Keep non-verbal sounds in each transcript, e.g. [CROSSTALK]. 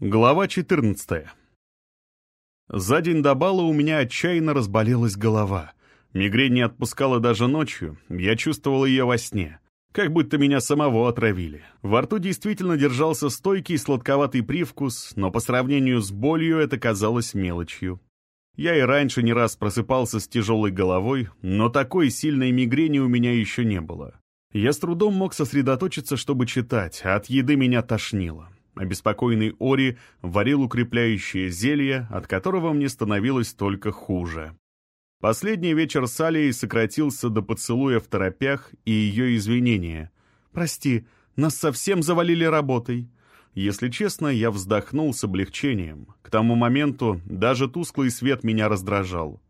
Глава 14. За день до бала у меня отчаянно разболелась голова. Мигрень не отпускала даже ночью, я чувствовал ее во сне. Как будто меня самого отравили. Во рту действительно держался стойкий сладковатый привкус, но по сравнению с болью это казалось мелочью. Я и раньше не раз просыпался с тяжелой головой, но такой сильной мигрени у меня еще не было. Я с трудом мог сосредоточиться, чтобы читать, а от еды меня тошнило. Обеспокоенный Ори варил укрепляющее зелье, от которого мне становилось только хуже. Последний вечер с Алией сократился до поцелуя в торопях и ее извинения. «Прости, нас совсем завалили работой». Если честно, я вздохнул с облегчением. К тому моменту даже тусклый свет меня раздражал.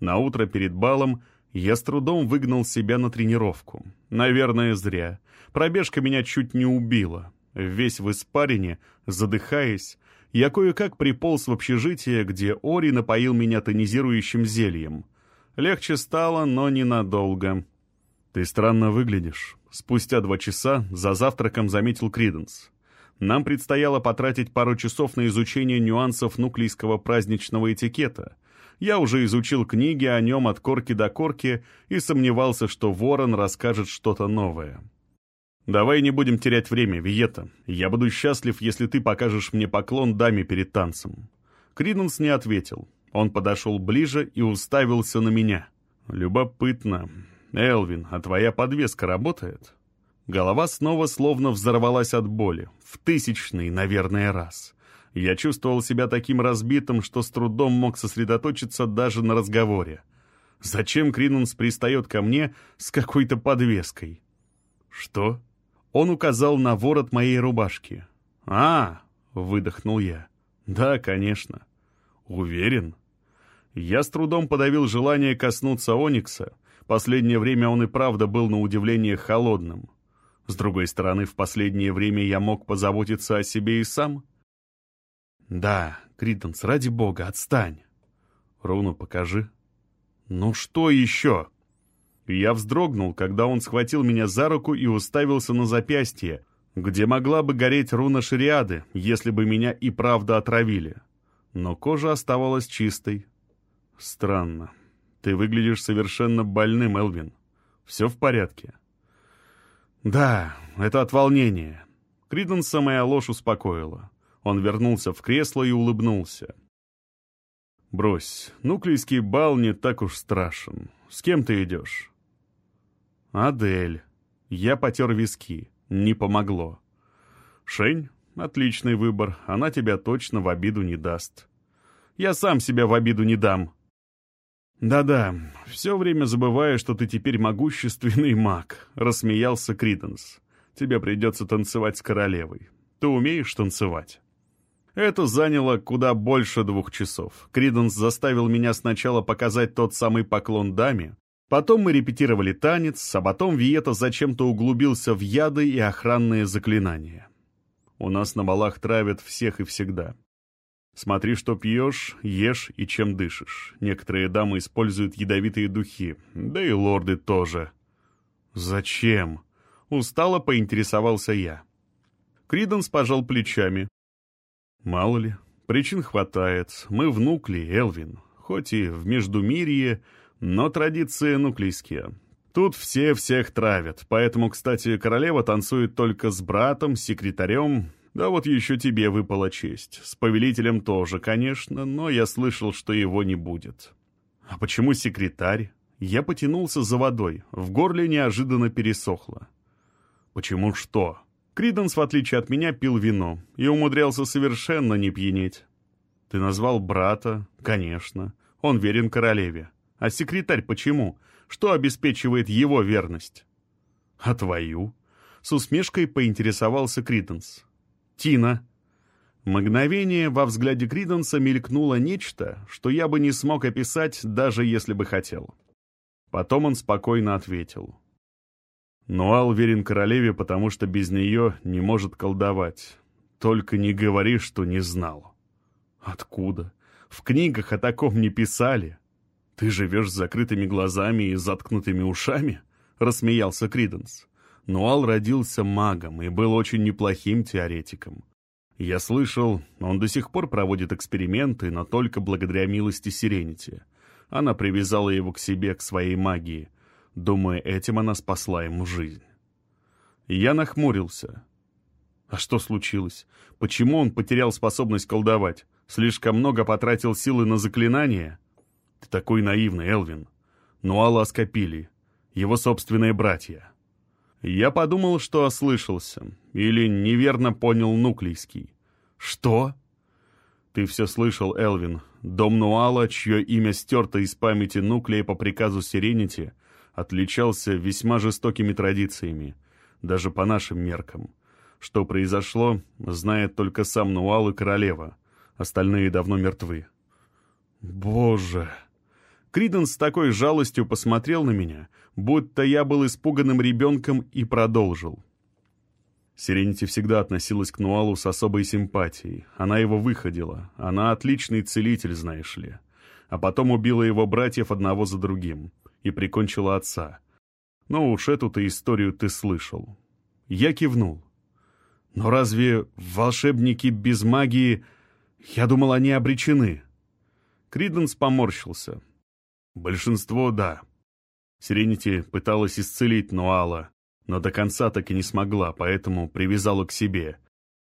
На утро перед балом я с трудом выгнал себя на тренировку. Наверное, зря. Пробежка меня чуть не убила. Весь в испарине, задыхаясь, я кое-как приполз в общежитие, где Ори напоил меня тонизирующим зельем. Легче стало, но ненадолго. «Ты странно выглядишь», — спустя два часа за завтраком заметил Криденс. Нам предстояло потратить пару часов на изучение нюансов нуклейского праздничного этикета. Я уже изучил книги о нем от корки до корки и сомневался, что Ворон расскажет что-то новое. «Давай не будем терять время, Виета. Я буду счастлив, если ты покажешь мне поклон даме перед танцем». Криденс не ответил. Он подошел ближе и уставился на меня. «Любопытно. Элвин, а твоя подвеска работает?» Голова снова словно взорвалась от боли. В тысячный, наверное, раз. Я чувствовал себя таким разбитым, что с трудом мог сосредоточиться даже на разговоре. Зачем Кринунс пристает ко мне с какой-то подвеской? «Что?» Он указал на ворот моей рубашки. «А!» — выдохнул я. «Да, конечно». «Уверен?» Я с трудом подавил желание коснуться Оникса. Последнее время он и правда был на удивление холодным. С другой стороны, в последнее время я мог позаботиться о себе и сам. «Да, Криденс, ради бога, отстань!» «Руну покажи». «Ну что еще?» Я вздрогнул, когда он схватил меня за руку и уставился на запястье, где могла бы гореть руна шариады, если бы меня и правда отравили. Но кожа оставалась чистой. Странно. Ты выглядишь совершенно больным, Элвин. Все в порядке? Да, это от волнения. Криденса моя ложь успокоила. Он вернулся в кресло и улыбнулся. «Брось, нуклейский бал не так уж страшен. С кем ты идешь?» «Адель». Я потер виски. Не помогло. «Шень, отличный выбор. Она тебя точно в обиду не даст». «Я сам себя в обиду не дам». «Да-да, все время забываю, что ты теперь могущественный [LAUGHS] маг», — рассмеялся Криденс. «Тебе придется танцевать с королевой. Ты умеешь танцевать?» Это заняло куда больше двух часов. Криденс заставил меня сначала показать тот самый поклон даме, Потом мы репетировали танец, а потом Виета зачем-то углубился в яды и охранные заклинания. У нас на балах травят всех и всегда. Смотри, что пьешь, ешь и чем дышишь. Некоторые дамы используют ядовитые духи, да и лорды тоже. Зачем? Устало поинтересовался я. Криденс пожал плечами. Мало ли, причин хватает. Мы внукли, Элвин. Хоть и в Междумирье, но традиции нуклейские. Тут все всех травят, поэтому, кстати, королева танцует только с братом, секретарем, да вот еще тебе выпала честь. С повелителем тоже, конечно, но я слышал, что его не будет. А почему секретарь? Я потянулся за водой, в горле неожиданно пересохло. Почему что? Криденс, в отличие от меня, пил вино и умудрялся совершенно не пьянеть. Ты назвал брата, конечно. Он верен королеве. А секретарь почему? Что обеспечивает его верность? А твою? С усмешкой поинтересовался Криденс. Тина. Мгновение во взгляде Криденса мелькнуло нечто, что я бы не смог описать, даже если бы хотел. Потом он спокойно ответил. Нуал верен королеве, потому что без нее не может колдовать. Только не говори, что не знал. Откуда? В книгах о таком не писали. «Ты живешь с закрытыми глазами и заткнутыми ушами?» — рассмеялся Криденс. Нуал родился магом и был очень неплохим теоретиком. Я слышал, он до сих пор проводит эксперименты, но только благодаря милости Сиренити. Она привязала его к себе, к своей магии. Думаю, этим она спасла ему жизнь. Я нахмурился. А что случилось? Почему он потерял способность колдовать? Слишком много потратил силы на заклинания? Ты такой наивный, Элвин. Ну а Ласкопили, его собственные братья. Я подумал, что ослышался. Или неверно понял нуклейский. Что? Ты все слышал, Элвин. Дом Нуала, чье имя стерто из памяти Нуклея по приказу Сиренити, отличался весьма жестокими традициями, даже по нашим меркам. Что произошло, знает только сам Нуал и королева. Остальные давно мертвы. Боже! Криден с такой жалостью посмотрел на меня, будто я был испуганным ребенком и продолжил. Сиренити всегда относилась к Нуалу с особой симпатией. Она его выходила. Она отличный целитель, знаешь ли. А потом убила его братьев одного за другим. И прикончила отца. Ну уж эту-то историю ты слышал. Я кивнул. Но разве волшебники без магии... Я думал, они обречены. Криденс поморщился. Большинство — да. Сиренити пыталась исцелить Нуала, но до конца так и не смогла, поэтому привязала к себе.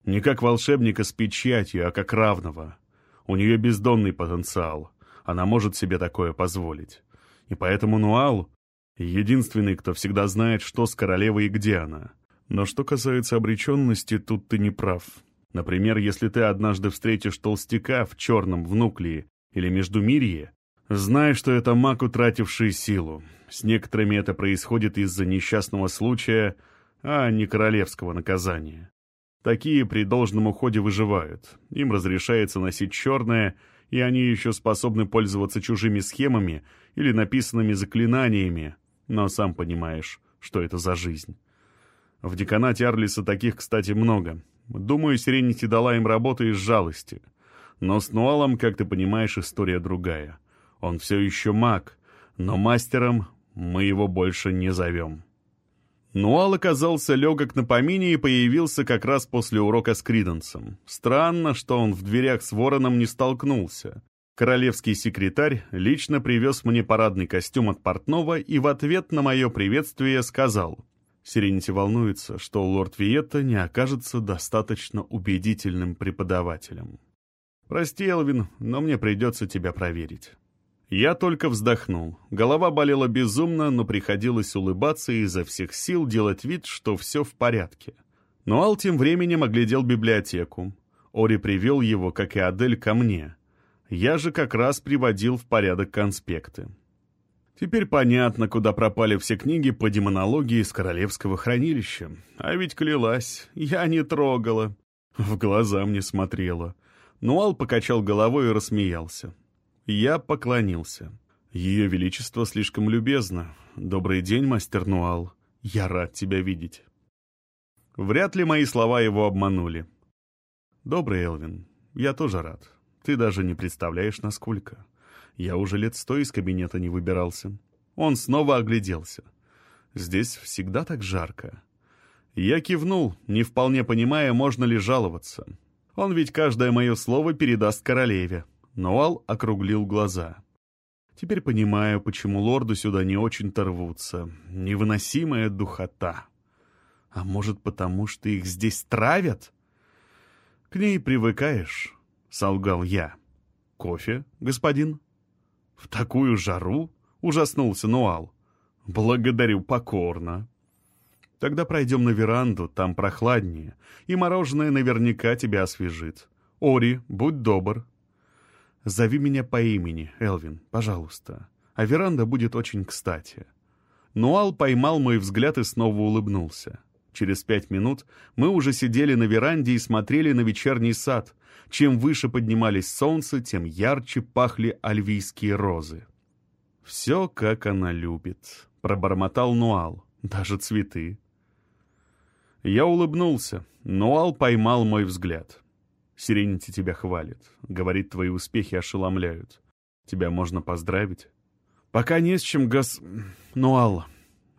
Не как волшебника с печатью, а как равного. У нее бездонный потенциал. Она может себе такое позволить. И поэтому Нуал — единственный, кто всегда знает, что с королевой и где она. Но что касается обреченности, тут ты не прав. Например, если ты однажды встретишь толстяка в черном внуклии или междумирье, знай, что это маг, утративший силу. С некоторыми это происходит из-за несчастного случая, а не королевского наказания. Такие при должном уходе выживают. Им разрешается носить черное, и они еще способны пользоваться чужими схемами или написанными заклинаниями, но сам понимаешь, что это за жизнь. В деканате Арлиса таких, кстати, много. Думаю, Сиренити дала им работу из жалости. Но с Нуалом, как ты понимаешь, история другая. Он все еще маг, но мастером мы его больше не зовем. Нуал оказался легок на помине и появился как раз после урока с Криденсом. Странно, что он в дверях с вороном не столкнулся. Королевский секретарь лично привез мне парадный костюм от портного и в ответ на мое приветствие сказал — Сиренити волнуется, что лорд Виетта не окажется достаточно убедительным преподавателем. «Прости, Элвин, но мне придется тебя проверить». Я только вздохнул. Голова болела безумно, но приходилось улыбаться и изо всех сил делать вид, что все в порядке. Но Ал тем временем оглядел библиотеку. Ори привел его, как и Адель, ко мне. Я же как раз приводил в порядок конспекты. Теперь понятно, куда пропали все книги по демонологии из Королевского хранилища. А ведь клялась, я не трогала. В глаза мне смотрела. Нуал покачал головой и рассмеялся. Я поклонился. Ее Величество слишком любезно. Добрый день, мастер Нуал. Я рад тебя видеть. Вряд ли мои слова его обманули. Добрый, Элвин. Я тоже рад. Ты даже не представляешь, насколько. Я уже лет сто из кабинета не выбирался. Он снова огляделся. Здесь всегда так жарко. Я кивнул, не вполне понимая, можно ли жаловаться. Он ведь каждое мое слово передаст королеве. Ноал округлил глаза. Теперь понимаю, почему лорду сюда не очень-то рвутся. Невыносимая духота. А может, потому что их здесь травят? К ней привыкаешь, — солгал я. Кофе, господин? «В такую жару?» — ужаснулся Нуал. «Благодарю покорно». «Тогда пройдем на веранду, там прохладнее, и мороженое наверняка тебя освежит. Ори, будь добр». «Зови меня по имени, Элвин, пожалуйста, а веранда будет очень кстати». Нуал поймал мой взгляд и снова улыбнулся. Через пять минут мы уже сидели на веранде и смотрели на вечерний сад. Чем выше поднимались солнце, тем ярче пахли альвийские розы. «Все, как она любит», — пробормотал Нуал. «Даже цветы». Я улыбнулся. Нуал поймал мой взгляд. «Сиренити тебя хвалит. Говорит, твои успехи ошеломляют. Тебя можно поздравить?» «Пока не с чем, гос... Нуал»,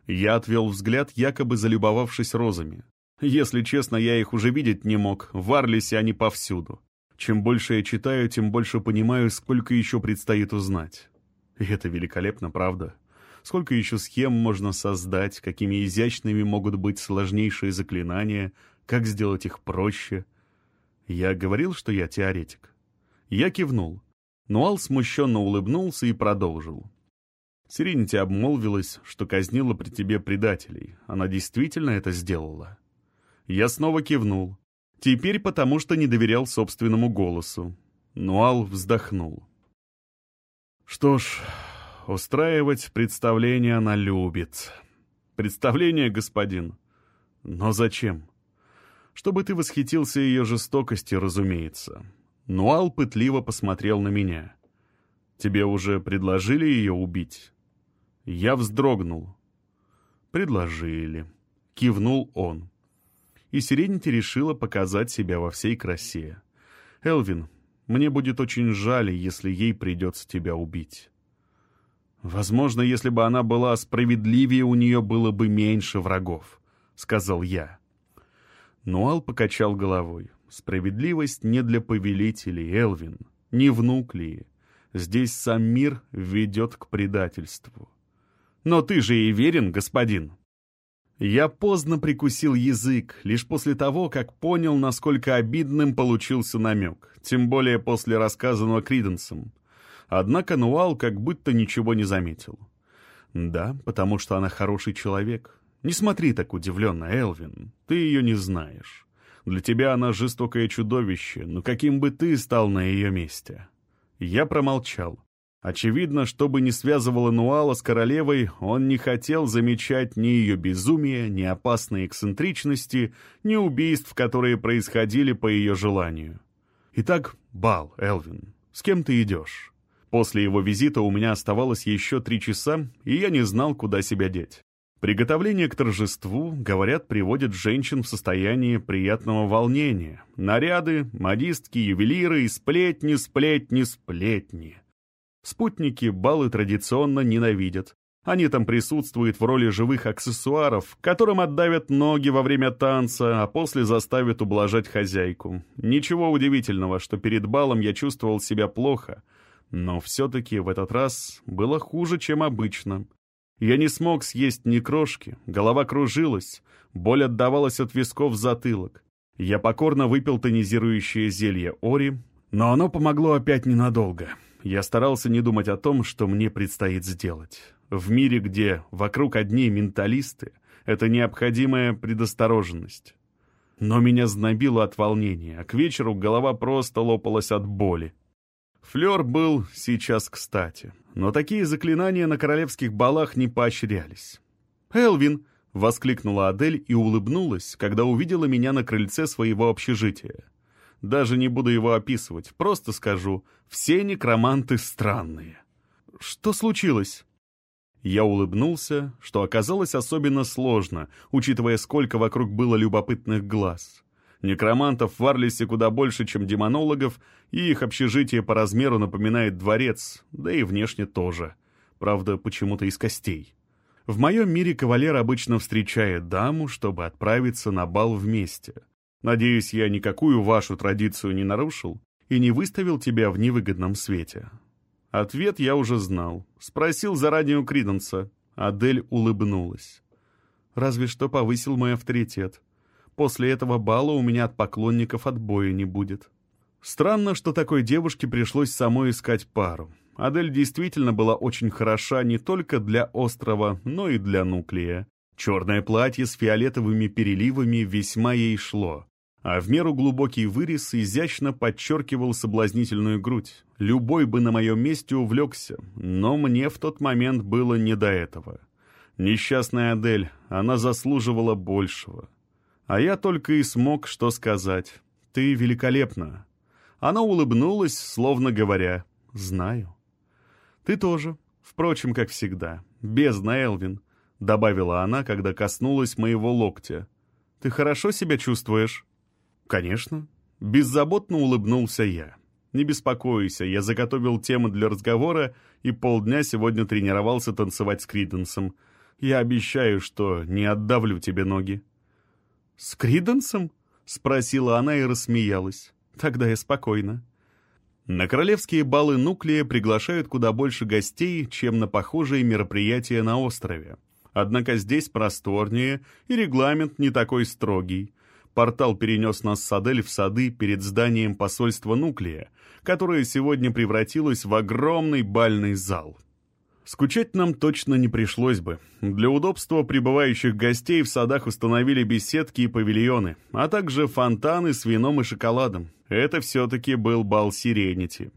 я отвел взгляд, якобы залюбовавшись розами. Если честно, я их уже видеть не мог, в Арлисе они повсюду. Чем больше я читаю, тем больше понимаю, сколько еще предстоит узнать. И это великолепно, правда? Сколько еще схем можно создать, какими изящными могут быть сложнейшие заклинания, как сделать их проще. Я говорил, что я теоретик. Я кивнул. Нуал смущенно улыбнулся и продолжил. Сиренити обмолвилась, что казнила при тебе предателей. Она действительно это сделала. Я снова кивнул. Теперь потому, что не доверял собственному голосу. Нуал вздохнул. Что ж, устраивать представление она любит. Представление, господин. Но зачем? Чтобы ты восхитился ее жестокостью, разумеется. Нуал пытливо посмотрел на меня. Тебе уже предложили ее убить? Я вздрогнул. Предложили. Кивнул он и Сиренити решила показать себя во всей красе. «Элвин, мне будет очень жаль, если ей придется тебя убить». «Возможно, если бы она была справедливее, у нее было бы меньше врагов», — сказал я. Нуал покачал головой. «Справедливость не для повелителей, Элвин, не внук ли. Здесь сам мир ведет к предательству». «Но ты же и верен, господин», я поздно прикусил язык, лишь после того, как понял, насколько обидным получился намек, тем более после рассказанного Криденсом. Однако Нуал как будто ничего не заметил. «Да, потому что она хороший человек. Не смотри так удивленно, Элвин, ты ее не знаешь. Для тебя она жестокое чудовище, но каким бы ты стал на ее месте?» Я промолчал. Очевидно, что бы ни связывало Нуала с королевой, он не хотел замечать ни ее безумия, ни опасной эксцентричности, ни убийств, которые происходили по ее желанию. Итак, бал, Элвин. С кем ты идешь? После его визита у меня оставалось еще три часа, и я не знал, куда себя деть. Приготовление к торжеству, говорят, приводит женщин в состояние приятного волнения. Наряды, модистки, ювелиры и сплетни, сплетни, сплетни. Спутники балы традиционно ненавидят. Они там присутствуют в роли живых аксессуаров, которым отдавят ноги во время танца, а после заставят ублажать хозяйку. Ничего удивительного, что перед балом я чувствовал себя плохо, но все-таки в этот раз было хуже, чем обычно. Я не смог съесть ни крошки, голова кружилась, боль отдавалась от висков в затылок. Я покорно выпил тонизирующее зелье Ори, но оно помогло опять ненадолго я старался не думать о том, что мне предстоит сделать. В мире, где вокруг одни менталисты, это необходимая предосторожность. Но меня знобило от волнения, а к вечеру голова просто лопалась от боли. Флёр был сейчас кстати, но такие заклинания на королевских балах не поощрялись. «Элвин!» — воскликнула Адель и улыбнулась, когда увидела меня на крыльце своего общежития. Даже не буду его описывать, просто скажу, все некроманты странные. Что случилось? Я улыбнулся, что оказалось особенно сложно, учитывая, сколько вокруг было любопытных глаз. Некромантов в Арлисе куда больше, чем демонологов, и их общежитие по размеру напоминает дворец, да и внешне тоже. Правда, почему-то из костей. В моем мире кавалер обычно встречает даму, чтобы отправиться на бал вместе. Надеюсь, я никакую вашу традицию не нарушил и не выставил тебя в невыгодном свете». Ответ я уже знал. Спросил заранее у Криденса. Адель улыбнулась. «Разве что повысил мой авторитет. После этого бала у меня от поклонников отбоя не будет». Странно, что такой девушке пришлось самой искать пару. Адель действительно была очень хороша не только для острова, но и для нуклея. Черное платье с фиолетовыми переливами весьма ей шло, а в меру глубокий вырез изящно подчеркивал соблазнительную грудь. Любой бы на моем месте увлекся, но мне в тот момент было не до этого. Несчастная Адель, она заслуживала большего. А я только и смог что сказать. «Ты великолепна». Она улыбнулась, словно говоря, «Знаю». «Ты тоже. Впрочем, как всегда. Бездна, Элвин. — добавила она, когда коснулась моего локтя. «Ты хорошо себя чувствуешь?» «Конечно». Беззаботно улыбнулся я. «Не беспокойся, я заготовил тему для разговора и полдня сегодня тренировался танцевать с Криденсом. Я обещаю, что не отдавлю тебе ноги». «С Криденсом?» — спросила она и рассмеялась. «Тогда я спокойна». На королевские балы Нуклея приглашают куда больше гостей, чем на похожие мероприятия на острове. Однако здесь просторнее, и регламент не такой строгий. Портал перенес нас с Адель в сады перед зданием посольства Нуклея, которое сегодня превратилось в огромный бальный зал. Скучать нам точно не пришлось бы. Для удобства прибывающих гостей в садах установили беседки и павильоны, а также фонтаны с вином и шоколадом. Это все-таки был бал Сиренити.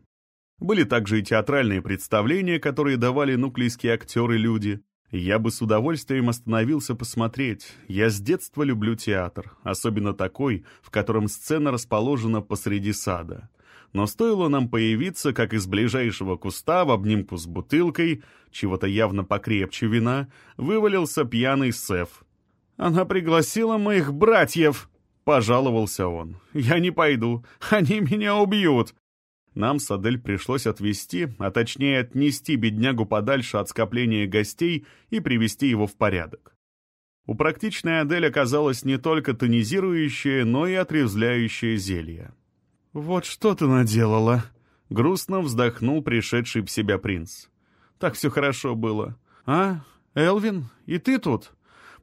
Были также и театральные представления, которые давали нуклейские актеры-люди. Я бы с удовольствием остановился посмотреть. Я с детства люблю театр, особенно такой, в котором сцена расположена посреди сада но стоило нам появиться, как из ближайшего куста в обнимку с бутылкой, чего-то явно покрепче вина, вывалился пьяный Сеф. «Она пригласила моих братьев!» — пожаловался он. «Я не пойду, они меня убьют!» Нам с Адель пришлось отвезти, а точнее отнести беднягу подальше от скопления гостей и привести его в порядок. У практичной Адель оказалось не только тонизирующее, но и отрезвляющее зелье. «Вот что ты наделала!» — грустно вздохнул пришедший в себя принц. «Так все хорошо было. А, Элвин, и ты тут?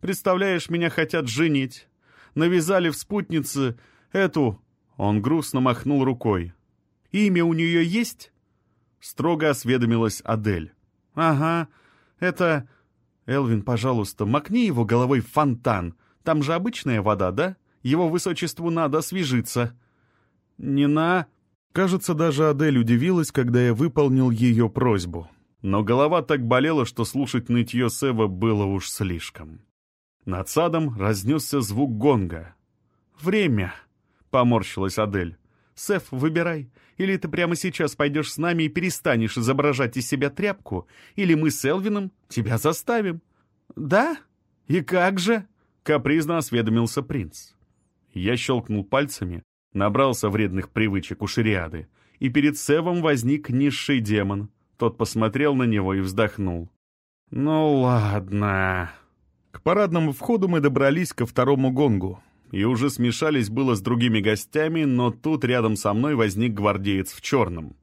Представляешь, меня хотят женить. Навязали в спутнице эту...» Он грустно махнул рукой. «Имя у нее есть?» Строго осведомилась Адель. «Ага, это...» «Элвин, пожалуйста, макни его головой в фонтан. Там же обычная вода, да? Его высочеству надо освежиться». «Не на...» Кажется, даже Адель удивилась, когда я выполнил ее просьбу. Но голова так болела, что слушать нытье Сева было уж слишком. Над садом разнесся звук гонга. «Время!» — поморщилась Адель. «Сев, выбирай. Или ты прямо сейчас пойдешь с нами и перестанешь изображать из себя тряпку, или мы с Элвином тебя заставим». «Да? И как же?» — капризно осведомился принц. Я щелкнул пальцами, Набрался вредных привычек у шариады, и перед Севом возник низший демон. Тот посмотрел на него и вздохнул. «Ну ладно». К парадному входу мы добрались ко второму гонгу, и уже смешались было с другими гостями, но тут рядом со мной возник гвардеец в черном.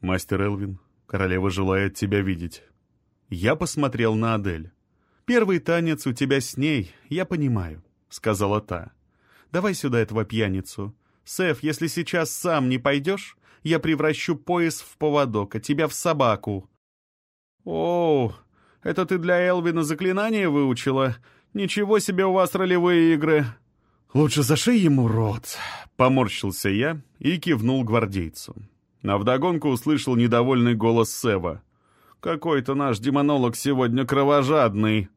«Мастер Элвин, королева желает тебя видеть». Я посмотрел на Адель. «Первый танец у тебя с ней, я понимаю», — сказала та. Давай сюда этого пьяницу. Сеф, если сейчас сам не пойдешь, я превращу пояс в поводок, а тебя в собаку». «О, это ты для Элвина заклинание выучила? Ничего себе у вас ролевые игры!» «Лучше зашей ему рот», — поморщился я и кивнул гвардейцу. А вдогонку услышал недовольный голос Сева. «Какой-то наш демонолог сегодня кровожадный!»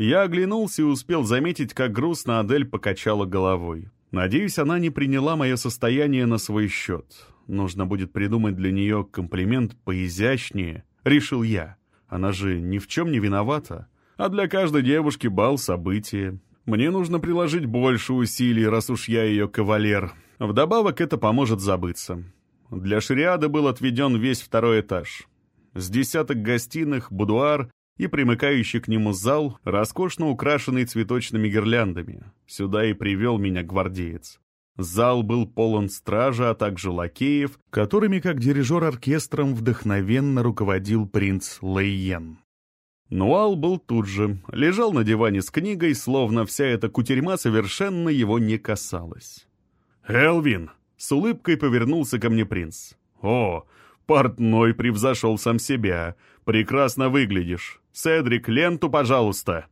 Я оглянулся и успел заметить, как грустно Адель покачала головой. Надеюсь, она не приняла мое состояние на свой счет. Нужно будет придумать для нее комплимент поизящнее, решил я. Она же ни в чем не виновата. А для каждой девушки бал — событие. Мне нужно приложить больше усилий, раз уж я ее кавалер. Вдобавок это поможет забыться. Для шариады был отведен весь второй этаж. С десяток гостиных, будуар и примыкающий к нему зал, роскошно украшенный цветочными гирляндами. Сюда и привел меня гвардеец. Зал был полон стража, а также лакеев, которыми, как дирижер оркестром, вдохновенно руководил принц Лейен. Нуал был тут же, лежал на диване с книгой, словно вся эта кутерьма совершенно его не касалась. «Элвин!» — с улыбкой повернулся ко мне принц. «О, портной превзошел сам себя. Прекрасно выглядишь. «Седрик, ленту, пожалуйста!»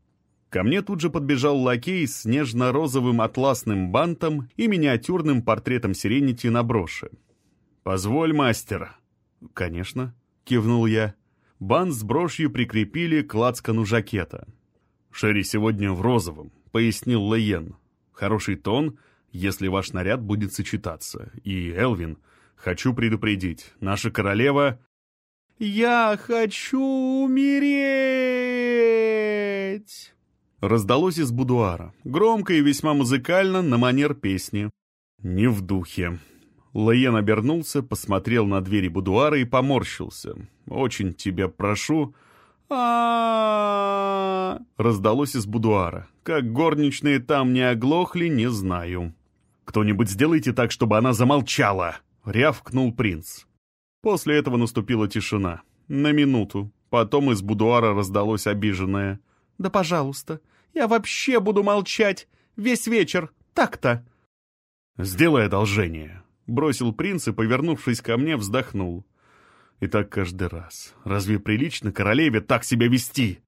Ко мне тут же подбежал лакей с нежно-розовым атласным бантом и миниатюрным портретом Сиренити на броши. «Позволь, мастер». «Конечно», — кивнул я. Бант с брошью прикрепили к лацкану жакета. «Шерри сегодня в розовом», — пояснил Лейен. «Хороший тон, если ваш наряд будет сочетаться. И, Элвин, хочу предупредить, наша королева...» «Я хочу умереть!» Раздалось из будуара, громко и весьма музыкально, на манер песни. «Не в духе». Лаен обернулся, посмотрел на двери будуара и поморщился. «Очень тебя прошу, а раздалось из будуара. Как горничные там не оглохли, не знаю. «Кто-нибудь сделайте так, чтобы она замолчала!» — рявкнул принц. После этого наступила тишина. На минуту. Потом из будуара раздалось обиженное. «Да пожалуйста, я вообще буду молчать. Весь вечер. Так-то». «Сделай одолжение», — бросил принц и, повернувшись ко мне, вздохнул. И так каждый раз. Разве прилично королеве так себя вести?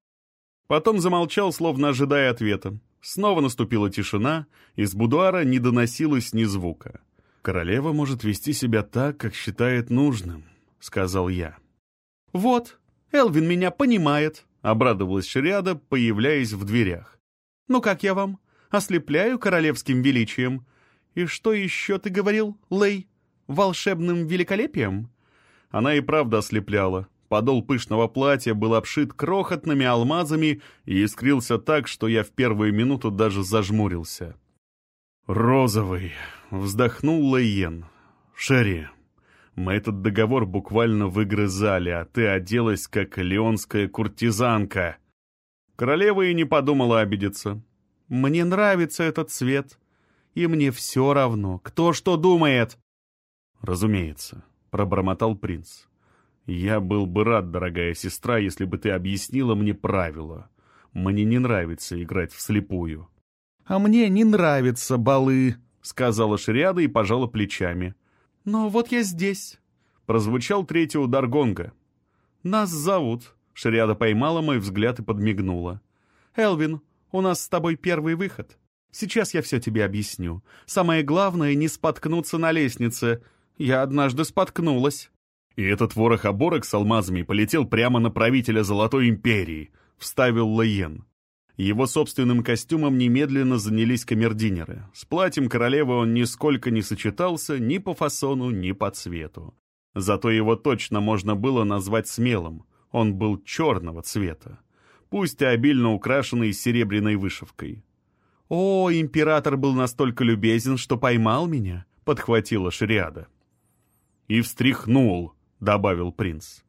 Потом замолчал, словно ожидая ответа. Снова наступила тишина, из будуара не доносилось ни звука. «Королева может вести себя так, как считает нужным», — сказал я. «Вот, Элвин меня понимает», — обрадовалась Шриада, появляясь в дверях. «Ну как я вам? Ослепляю королевским величием. И что еще ты говорил, Лей? Волшебным великолепием?» Она и правда ослепляла. Подол пышного платья был обшит крохотными алмазами и искрился так, что я в первую минуту даже зажмурился. «Розовый!» — вздохнул Лейен. «Шерри, мы этот договор буквально выгрызали, а ты оделась как леонская куртизанка». Королева и не подумала обидеться. «Мне нравится этот цвет, и мне все равно, кто что думает». «Разумеется», — пробормотал принц. «Я был бы рад, дорогая сестра, если бы ты объяснила мне правила. Мне не нравится играть вслепую». «А мне не нравятся балы», — сказала Шриада и пожала плечами. «Но вот я здесь», — прозвучал третий удар гонга. «Нас зовут», — Шриада поймала мой взгляд и подмигнула. «Элвин, у нас с тобой первый выход. Сейчас я все тебе объясню. Самое главное — не споткнуться на лестнице. Я однажды споткнулась». «И этот ворох-оборок с алмазами полетел прямо на правителя Золотой Империи», — вставил Лаен. Его собственным костюмом немедленно занялись камердинеры. С платьем королевы он нисколько не сочетался ни по фасону, ни по цвету. Зато его точно можно было назвать смелым. Он был черного цвета, пусть и обильно украшенный серебряной вышивкой. «О, император был настолько любезен, что поймал меня», — подхватила Шриада и встряхнул», — добавил принц.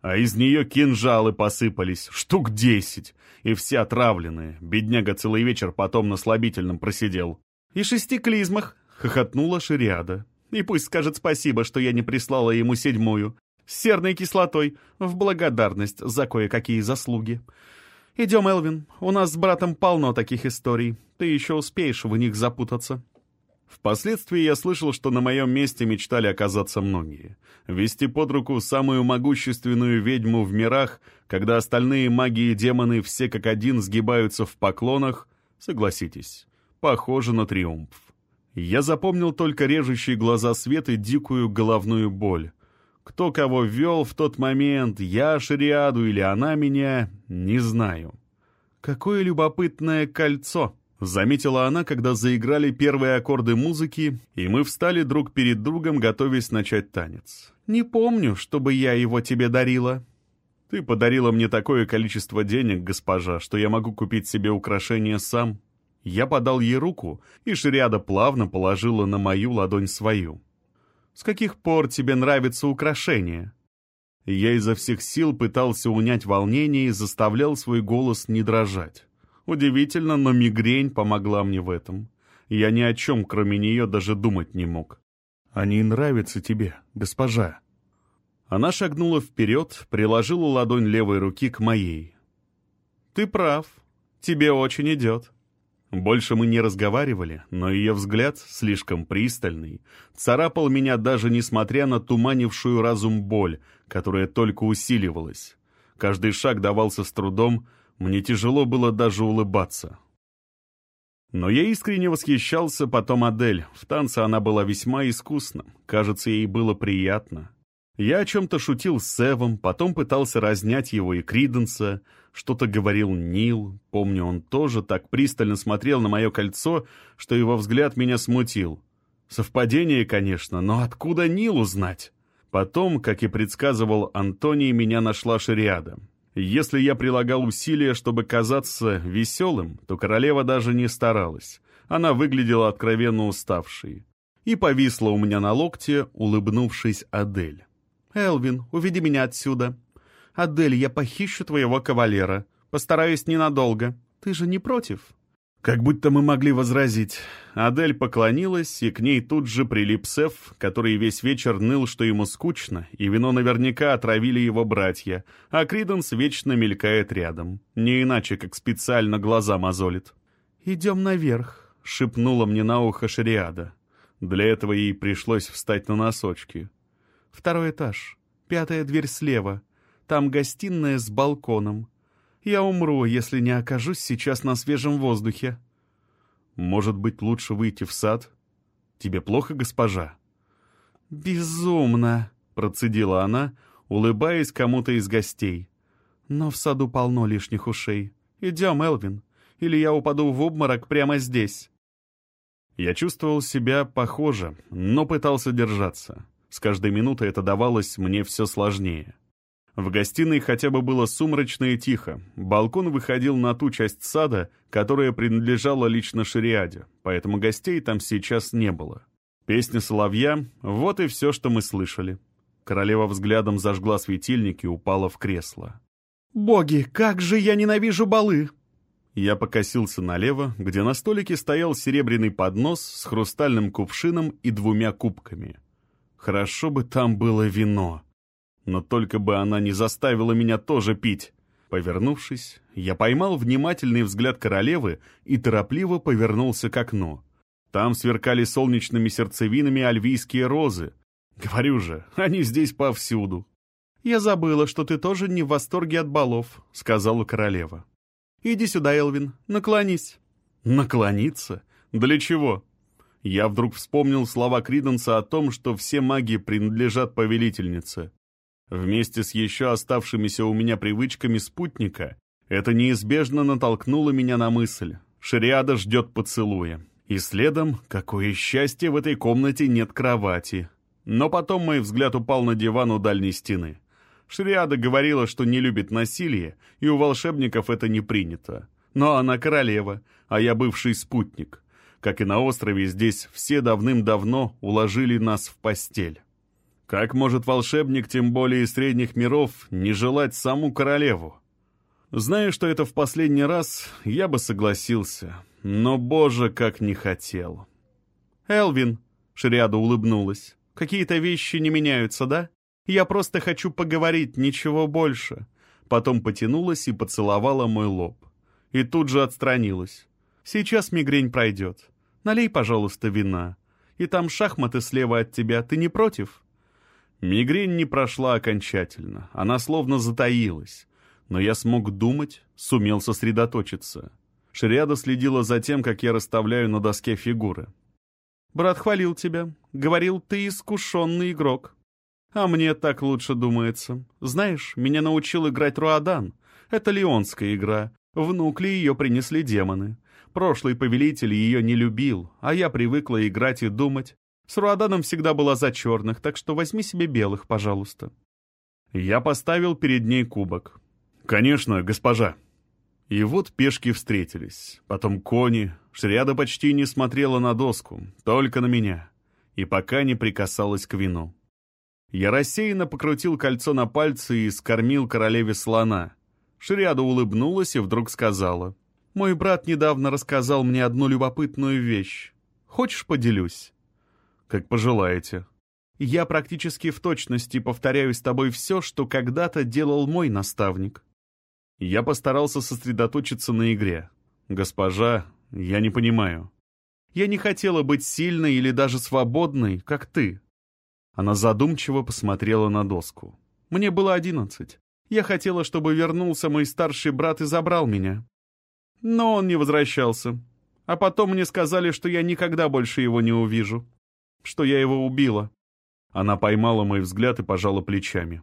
А из нее кинжалы посыпались, штук десять, и все отравленные. Бедняга целый вечер потом на слабительном просидел. «И шести клизмах», — хохотнула Шириада. «И пусть скажет спасибо, что я не прислала ему седьмую, с серной кислотой, в благодарность за кое-какие заслуги. Идем, Элвин, у нас с братом полно таких историй, ты еще успеешь в них запутаться». Впоследствии я слышал, что на моем месте мечтали оказаться многие. Вести под руку самую могущественную ведьму в мирах, когда остальные маги и демоны все как один сгибаются в поклонах, согласитесь, похоже на триумф. Я запомнил только режущие глаза свет и дикую головную боль. Кто кого вел в тот момент, я Шариаду или она меня, не знаю. Какое любопытное кольцо! Заметила она, когда заиграли первые аккорды музыки, и мы встали друг перед другом, готовясь начать танец. «Не помню, чтобы я его тебе дарила». «Ты подарила мне такое количество денег, госпожа, что я могу купить себе украшения сам». Я подал ей руку, и Шриада плавно положила на мою ладонь свою. «С каких пор тебе нравится украшение?» Я изо всех сил пытался унять волнение и заставлял свой голос не дрожать. Удивительно, но мигрень помогла мне в этом. Я ни о чем, кроме нее, даже думать не мог. «Они нравятся тебе, госпожа». Она шагнула вперед, приложила ладонь левой руки к моей. «Ты прав. Тебе очень идет». Больше мы не разговаривали, но ее взгляд, слишком пристальный, царапал меня даже несмотря на туманившую разум боль, которая только усиливалась. Каждый шаг давался с трудом, мне тяжело было даже улыбаться. Но я искренне восхищался потом Адель. В танце она была весьма искусна. Кажется, ей было приятно. Я о чем-то шутил с Эвом, потом пытался разнять его и Криденса. Что-то говорил Нил. Помню, он тоже так пристально смотрел на мое кольцо, что его взгляд меня смутил. Совпадение, конечно, но откуда Нил узнать? Потом, как и предсказывал Антоний, меня нашла Шариада. Если я прилагал усилия, чтобы казаться веселым, то королева даже не старалась. Она выглядела откровенно уставшей. И повисла у меня на локте, улыбнувшись Адель. «Элвин, уведи меня отсюда». «Адель, я похищу твоего кавалера. Постараюсь ненадолго. Ты же не против?» Как будто мы могли возразить. Адель поклонилась, и к ней тут же прилип Сеф, который весь вечер ныл, что ему скучно, и вино наверняка отравили его братья, а Криденс вечно мелькает рядом. Не иначе, как специально глаза мозолит. «Идем наверх», — шепнула мне на ухо Шариада. Для этого ей пришлось встать на носочки. «Второй этаж. Пятая дверь слева. Там гостиная с балконом. Я умру, если не окажусь сейчас на свежем воздухе. Может быть, лучше выйти в сад? Тебе плохо, госпожа? Безумно, процедила она, улыбаясь кому-то из гостей. Но в саду полно лишних ушей. Идем, Элвин, или я упаду в обморок прямо здесь. Я чувствовал себя похоже, но пытался держаться. С каждой минутой это давалось мне все сложнее. В гостиной хотя бы было сумрачно и тихо. Балкон выходил на ту часть сада, которая принадлежала лично Шариаде, поэтому гостей там сейчас не было. Песня соловья — вот и все, что мы слышали. Королева взглядом зажгла светильник и упала в кресло. «Боги, как же я ненавижу балы!» Я покосился налево, где на столике стоял серебряный поднос с хрустальным кувшином и двумя кубками. Хорошо бы там было вино. Но только бы она не заставила меня тоже пить. Повернувшись, я поймал внимательный взгляд королевы и торопливо повернулся к окну. Там сверкали солнечными сердцевинами альвийские розы. Говорю же, они здесь повсюду. «Я забыла, что ты тоже не в восторге от балов», — сказала королева. «Иди сюда, Элвин, наклонись». «Наклониться? Для чего?» Я вдруг вспомнил слова Криденса о том, что все маги принадлежат повелительнице. Вместе с еще оставшимися у меня привычками спутника, это неизбежно натолкнуло меня на мысль. Шариада ждет поцелуя. И следом, какое счастье, в этой комнате нет кровати. Но потом мой взгляд упал на диван у дальней стены. Шриада говорила, что не любит насилие, и у волшебников это не принято. Но она королева, а я бывший спутник. Как и на острове, здесь все давным-давно уложили нас в постель. Как может волшебник, тем более из средних миров, не желать саму королеву? Зная, что это в последний раз, я бы согласился. Но, боже, как не хотел. «Элвин», — Шриада улыбнулась, — «какие-то вещи не меняются, да? Я просто хочу поговорить, ничего больше». Потом потянулась и поцеловала мой лоб. И тут же отстранилась. «Сейчас мигрень пройдет. Налей, пожалуйста, вина. И там шахматы слева от тебя. Ты не против?» Мигрень не прошла окончательно, она словно затаилась. Но я смог думать, сумел сосредоточиться. Шриада следила за тем, как я расставляю на доске фигуры. «Брат хвалил тебя. Говорил, ты искушенный игрок. А мне так лучше думается. Знаешь, меня научил играть Руадан. Это леонская игра. Внук ли ее принесли демоны. Прошлый повелитель ее не любил, а я привыкла играть и думать. С Руаданом всегда была за черных, так что возьми себе белых, пожалуйста». Я поставил перед ней кубок. «Конечно, госпожа». И вот пешки встретились, потом кони. Шриада почти не смотрела на доску, только на меня, и пока не прикасалась к вину. Я рассеянно покрутил кольцо на пальце и скормил королеве слона. Шриада улыбнулась и вдруг сказала. «Мой брат недавно рассказал мне одну любопытную вещь. Хочешь, поделюсь?» Как пожелаете. Я практически в точности повторяю с тобой все, что когда-то делал мой наставник. Я постарался сосредоточиться на игре. Госпожа, я не понимаю. Я не хотела быть сильной или даже свободной, как ты. Она задумчиво посмотрела на доску. Мне было одиннадцать. Я хотела, чтобы вернулся мой старший брат и забрал меня. Но он не возвращался. А потом мне сказали, что я никогда больше его не увижу что я его убила. Она поймала мой взгляд и пожала плечами.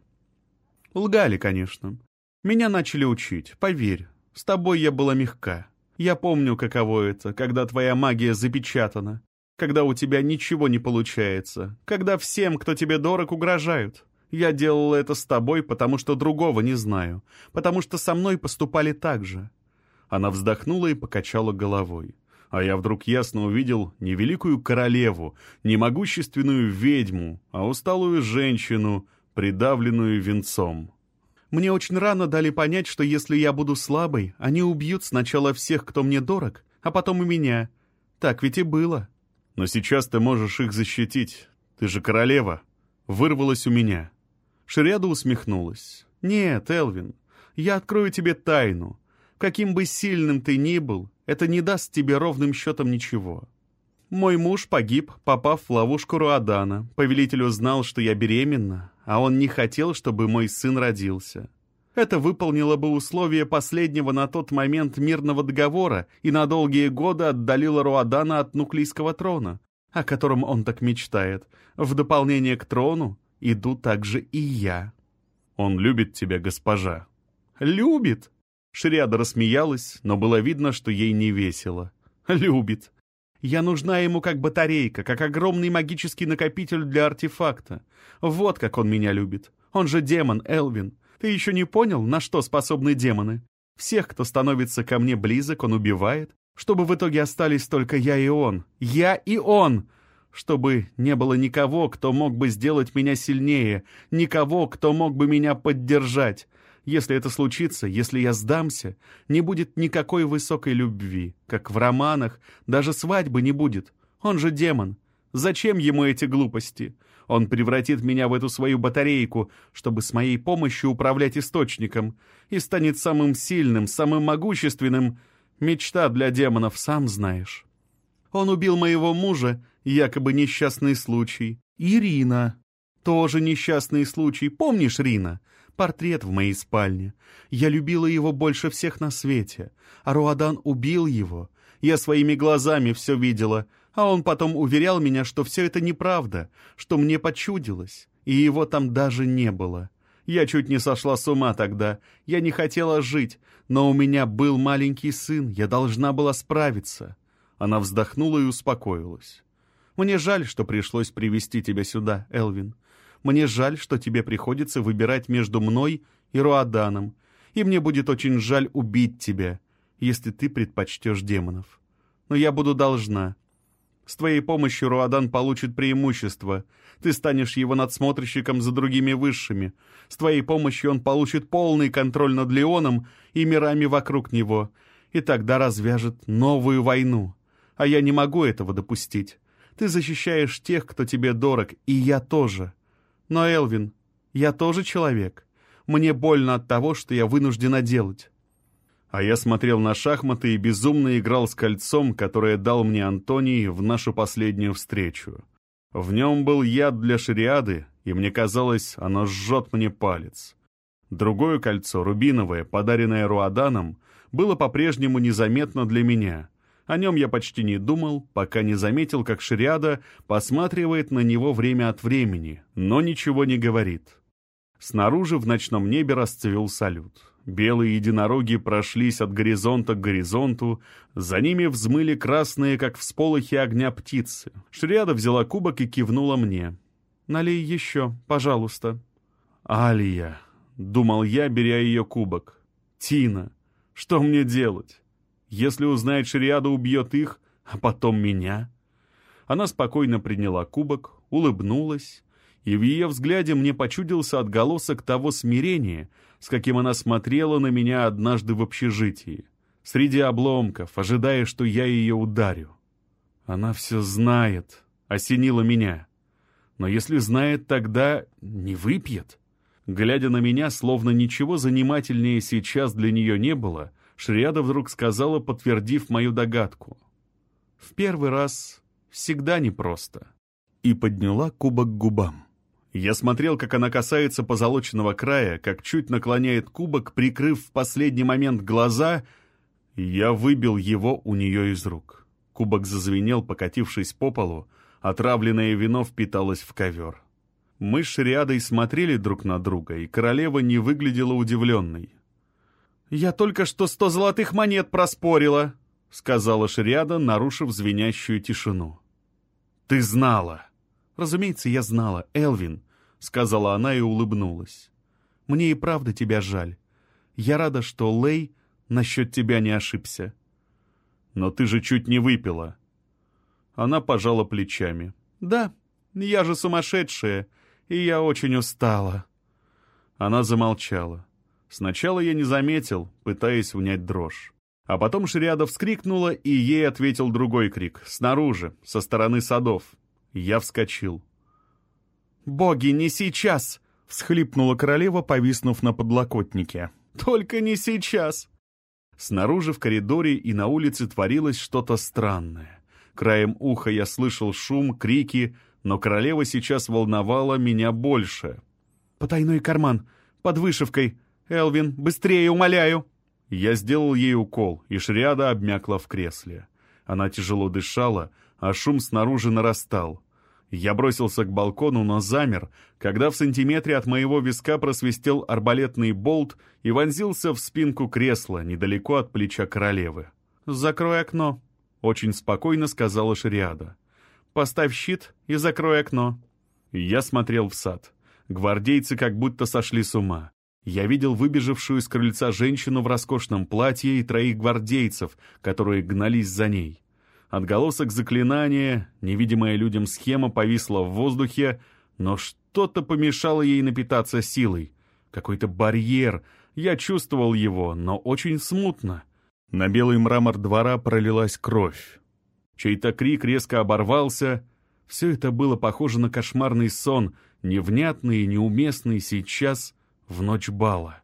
Лгали, конечно. Меня начали учить, поверь. С тобой я была мягка. Я помню, каково это, когда твоя магия запечатана, когда у тебя ничего не получается, когда всем, кто тебе дорог, угрожают. Я делала это с тобой, потому что другого не знаю, потому что со мной поступали так же». Она вздохнула и покачала головой а я вдруг ясно увидел не великую королеву, не могущественную ведьму, а усталую женщину, придавленную венцом. Мне очень рано дали понять, что если я буду слабой, они убьют сначала всех, кто мне дорог, а потом и меня. Так ведь и было. Но сейчас ты можешь их защитить. Ты же королева. Вырвалась у меня. Шириада усмехнулась. Нет, Элвин, я открою тебе тайну. Каким бы сильным ты ни был, это не даст тебе ровным счетом ничего. Мой муж погиб, попав в ловушку Руадана. Повелитель узнал, что я беременна, а он не хотел, чтобы мой сын родился. Это выполнило бы условия последнего на тот момент мирного договора и на долгие годы отдалило Руадана от нуклийского трона, о котором он так мечтает. В дополнение к трону иду также и я. Он любит тебя, госпожа. Любит? Шриада рассмеялась, но было видно, что ей не весело. Любит. Я нужна ему как батарейка, как огромный магический накопитель для артефакта. Вот как он меня любит. Он же демон, Элвин. Ты еще не понял, на что способны демоны? Всех, кто становится ко мне близок, он убивает, чтобы в итоге остались только я и он. Я и он! Чтобы не было никого, кто мог бы сделать меня сильнее, никого, кто мог бы меня поддержать. Если это случится, если я сдамся, не будет никакой высокой любви. Как в романах, даже свадьбы не будет. Он же демон. Зачем ему эти глупости? Он превратит меня в эту свою батарейку, чтобы с моей помощью управлять источником, и станет самым сильным, самым могущественным. Мечта для демонов, сам знаешь. Он убил моего мужа, якобы несчастный случай. Ирина. Тоже несчастный случай. Помнишь, Рина? Портрет в моей спальне. Я любила его больше всех на свете, а Руадан убил его. Я своими глазами все видела, а он потом уверял меня, что все это неправда, что мне почудилось, и его там даже не было. Я чуть не сошла с ума тогда, я не хотела жить, но у меня был маленький сын, я должна была справиться. Она вздохнула и успокоилась. Мне жаль, что пришлось привести тебя сюда, Элвин. Мне жаль, что тебе приходится выбирать между мной и Руаданом, и мне будет очень жаль убить тебя, если ты предпочтешь демонов. Но я буду должна. С твоей помощью Руадан получит преимущество. Ты станешь его надсмотрщиком за другими высшими. С твоей помощью он получит полный контроль над Леоном и мирами вокруг него, и тогда развяжет новую войну. А я не могу этого допустить. Ты защищаешь тех, кто тебе дорог, и я тоже. Но, Элвин, я тоже человек. Мне больно от того, что я вынуждена делать. А я смотрел на шахматы и безумно играл с кольцом, которое дал мне Антоний в нашу последнюю встречу. В нем был яд для шариады, и мне казалось, оно жжет мне палец. Другое кольцо, рубиновое, подаренное Руаданом, было по-прежнему незаметно для меня — о нем я почти не думал, пока не заметил, как Шриада посматривает на него время от времени, но ничего не говорит. Снаружи в ночном небе расцвел салют. Белые единороги прошлись от горизонта к горизонту, за ними взмыли красные, как всполохи огня птицы. Шриада взяла кубок и кивнула мне. «Налей еще, пожалуйста». «Алия», — думал я, беря ее кубок. «Тина, что мне делать?» Если узнает Шариада, убьет их, а потом меня. Она спокойно приняла кубок, улыбнулась, и в ее взгляде мне почудился отголосок того смирения, с каким она смотрела на меня однажды в общежитии, среди обломков, ожидая, что я ее ударю. Она все знает, осенила меня. Но если знает, тогда не выпьет. Глядя на меня, словно ничего занимательнее сейчас для нее не было, Шриада вдруг сказала, подтвердив мою догадку. «В первый раз всегда непросто». И подняла кубок к губам. Я смотрел, как она касается позолоченного края, как чуть наклоняет кубок, прикрыв в последний момент глаза, я выбил его у нее из рук. Кубок зазвенел, покатившись по полу, отравленное вино впиталось в ковер. Мы с Шриадой смотрели друг на друга, и королева не выглядела удивленной. «Я только что сто золотых монет проспорила», — сказала Шриада, нарушив звенящую тишину. «Ты знала!» «Разумеется, я знала, Элвин», — сказала она и улыбнулась. «Мне и правда тебя жаль. Я рада, что Лей насчет тебя не ошибся». «Но ты же чуть не выпила». Она пожала плечами. «Да, я же сумасшедшая, и я очень устала». Она замолчала. Сначала я не заметил, пытаясь унять дрожь. А потом Шриада вскрикнула, и ей ответил другой крик, снаружи, со стороны садов. Я вскочил. «Боги, не сейчас!» — всхлипнула королева, повиснув на подлокотнике. «Только не сейчас!» Снаружи в коридоре и на улице творилось что-то странное. Краем уха я слышал шум, крики, но королева сейчас волновала меня больше. «Потайной карман! Под вышивкой! Элвин, быстрее, умоляю!» Я сделал ей укол, и Шриада обмякла в кресле. Она тяжело дышала, а шум снаружи нарастал. Я бросился к балкону, но замер, когда в сантиметре от моего виска просвистел арбалетный болт и вонзился в спинку кресла, недалеко от плеча королевы. «Закрой окно», — очень спокойно сказала Шриада. «Поставь щит и закрой окно». Я смотрел в сад. Гвардейцы как будто сошли с ума. Я видел выбежавшую из крыльца женщину в роскошном платье и троих гвардейцев, которые гнались за ней. Отголосок заклинания, невидимая людям схема повисла в воздухе, но что-то помешало ей напитаться силой. Какой-то барьер. Я чувствовал его, но очень смутно. На белый мрамор двора пролилась кровь. Чей-то крик резко оборвался. Все это было похоже на кошмарный сон, невнятный и неуместный сейчас — в ночь бала.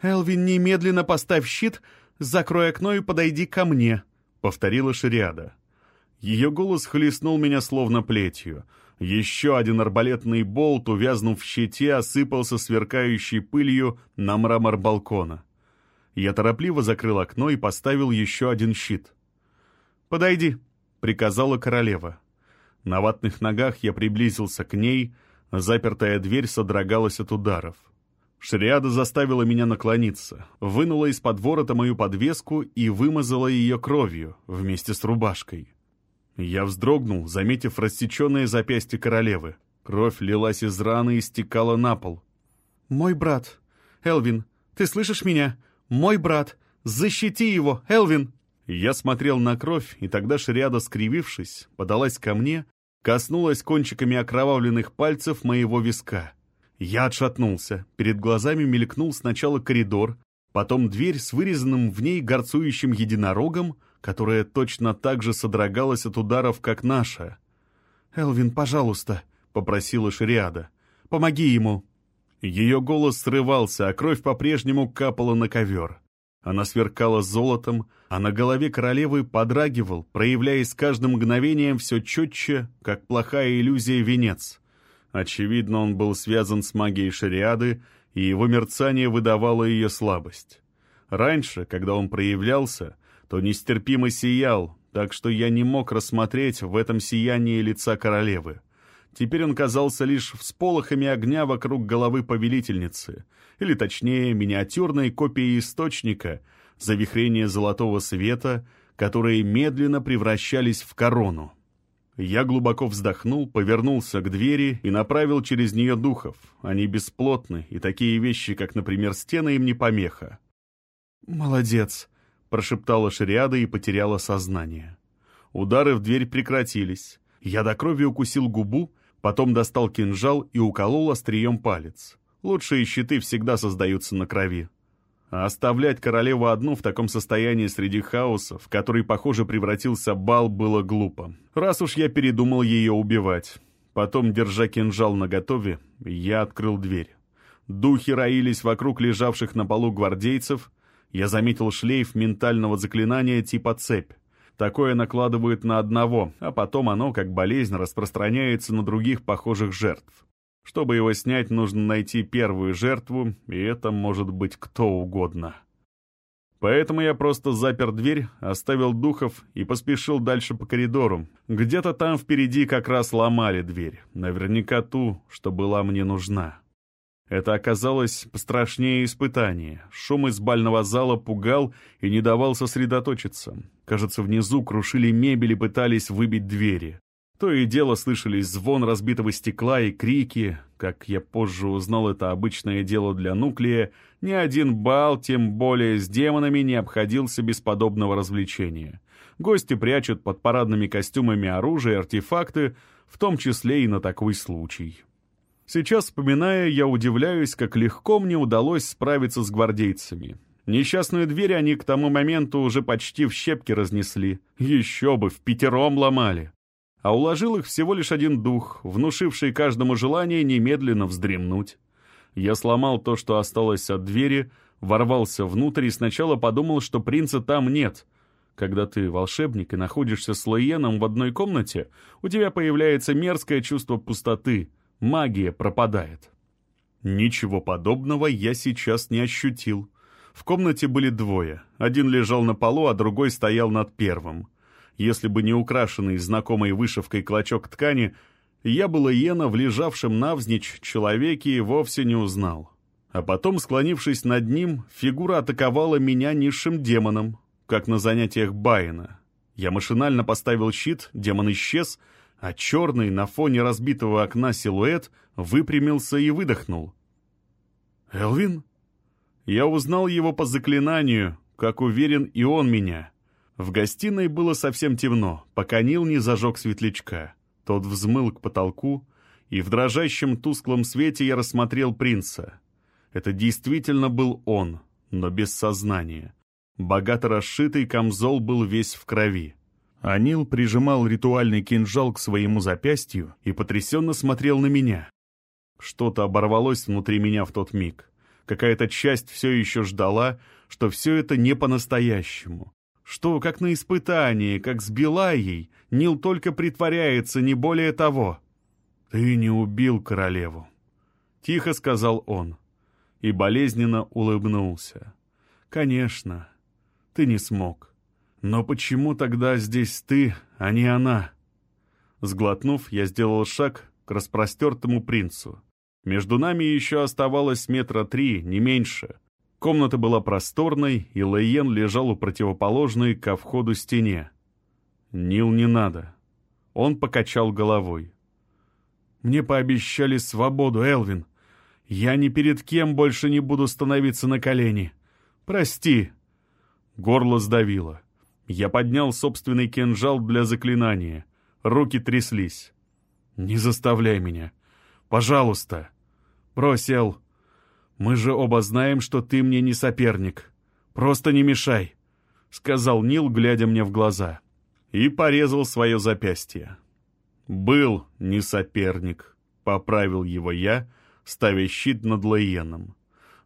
«Элвин, немедленно поставь щит, закрой окно и подойди ко мне», — повторила Шариада. Ее голос хлестнул меня словно плетью. Еще один арбалетный болт, увязнув в щите, осыпался сверкающей пылью на мрамор балкона. Я торопливо закрыл окно и поставил еще один щит. «Подойди», — приказала королева. На ватных ногах я приблизился к ней, запертая дверь содрогалась от ударов. Шриада заставила меня наклониться, вынула из-под ворота мою подвеску и вымазала ее кровью вместе с рубашкой. Я вздрогнул, заметив рассеченное запястье королевы. Кровь лилась из раны и стекала на пол. «Мой брат! Элвин, ты слышишь меня? Мой брат! Защити его, Элвин!» Я смотрел на кровь, и тогда Шриада, скривившись, подалась ко мне, коснулась кончиками окровавленных пальцев моего виска — я отшатнулся. Перед глазами мелькнул сначала коридор, потом дверь с вырезанным в ней горцующим единорогом, которая точно так же содрогалась от ударов, как наша. «Элвин, пожалуйста», — попросила Шариада, — «помоги ему». Ее голос срывался, а кровь по-прежнему капала на ковер. Она сверкала золотом, а на голове королевы подрагивал, проявляясь каждым мгновением все четче, как плохая иллюзия венец — Очевидно, он был связан с магией шариады, и его мерцание выдавало ее слабость. Раньше, когда он проявлялся, то нестерпимо сиял, так что я не мог рассмотреть в этом сиянии лица королевы. Теперь он казался лишь всполохами огня вокруг головы повелительницы, или точнее, миниатюрной копией источника, завихрения золотого света, которые медленно превращались в корону. Я глубоко вздохнул, повернулся к двери и направил через нее духов. Они бесплотны, и такие вещи, как, например, стены, им не помеха. «Молодец», — прошептала Шариада и потеряла сознание. Удары в дверь прекратились. Я до крови укусил губу, потом достал кинжал и уколол острием палец. Лучшие щиты всегда создаются на крови. А оставлять королеву одну в таком состоянии среди хаоса, в который, похоже, превратился бал, было глупо. Раз уж я передумал ее убивать. Потом, держа кинжал наготове, я открыл дверь. Духи роились вокруг лежавших на полу гвардейцев. Я заметил шлейф ментального заклинания типа цепь. Такое накладывают на одного, а потом оно, как болезнь, распространяется на других похожих жертв. Чтобы его снять, нужно найти первую жертву, и это может быть кто угодно. Поэтому я просто запер дверь, оставил духов и поспешил дальше по коридору. Где-то там впереди как раз ломали дверь, наверняка ту, что была мне нужна. Это оказалось страшнее испытание. Шум из бального зала пугал и не давал сосредоточиться. Кажется, внизу крушили мебель и пытались выбить двери. То и дело слышались звон разбитого стекла и крики. Как я позже узнал, это обычное дело для нуклея. Ни один бал, тем более с демонами, не обходился без подобного развлечения. Гости прячут под парадными костюмами оружие и артефакты, в том числе и на такой случай. Сейчас, вспоминая, я удивляюсь, как легко мне удалось справиться с гвардейцами. Несчастную дверь они к тому моменту уже почти в щепки разнесли. Еще бы, в пятером ломали. А уложил их всего лишь один дух, внушивший каждому желание немедленно вздремнуть. Я сломал то, что осталось от двери, ворвался внутрь и сначала подумал, что принца там нет. Когда ты волшебник и находишься с Лоеном в одной комнате, у тебя появляется мерзкое чувство пустоты, магия пропадает. Ничего подобного я сейчас не ощутил. В комнате были двое. Один лежал на полу, а другой стоял над первым. Если бы не украшенный знакомой вышивкой клочок ткани, я бы Иена в лежавшем навзничь человеке вовсе не узнал. А потом, склонившись над ним, фигура атаковала меня низшим демоном, как на занятиях Байена. Я машинально поставил щит, демон исчез, а черный на фоне разбитого окна силуэт выпрямился и выдохнул. «Элвин?» Я узнал его по заклинанию, как уверен и он меня. В гостиной было совсем темно, пока Нил не зажег светлячка. Тот взмыл к потолку, и в дрожащем тусклом свете я рассмотрел принца. Это действительно был он, но без сознания. Богато расшитый камзол был весь в крови. Анил прижимал ритуальный кинжал к своему запястью и потрясенно смотрел на меня. Что-то оборвалось внутри меня в тот миг. Какая-то часть все еще ждала, что все это не по-настоящему. Что, как на испытании, как с Белайей, Нил только притворяется, не более того. «Ты не убил королеву», — тихо сказал он. И болезненно улыбнулся. «Конечно, ты не смог. Но почему тогда здесь ты, а не она?» Сглотнув, я сделал шаг к распростертому принцу. Между нами еще оставалось метра три, не меньше. Комната была просторной, и Лейен лежал у противоположной ко входу стене. «Нил, не надо». Он покачал головой. «Мне пообещали свободу, Элвин. Я ни перед кем больше не буду становиться на колени. Прости». Горло сдавило. Я поднял собственный кинжал для заклинания. Руки тряслись. «Не заставляй меня. Пожалуйста!» «Бросил. Мы же оба знаем, что ты мне не соперник. Просто не мешай», — сказал Нил, глядя мне в глаза. И порезал свое запястье. «Был не соперник», — поправил его я, ставя щит над Лейеном.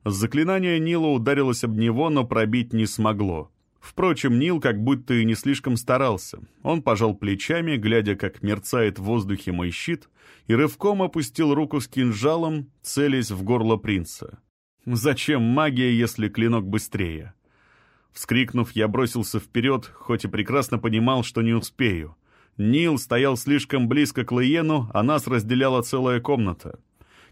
Заклинание Нила ударилось об него, но пробить не смогло. Впрочем, Нил как будто и не слишком старался. Он пожал плечами, глядя, как мерцает в воздухе мой щит, и рывком опустил руку с кинжалом, целясь в горло принца. «Зачем магия, если клинок быстрее?» Вскрикнув, я бросился вперед, хоть и прекрасно понимал, что не успею. Нил стоял слишком близко к Лиену, а нас разделяла целая комната.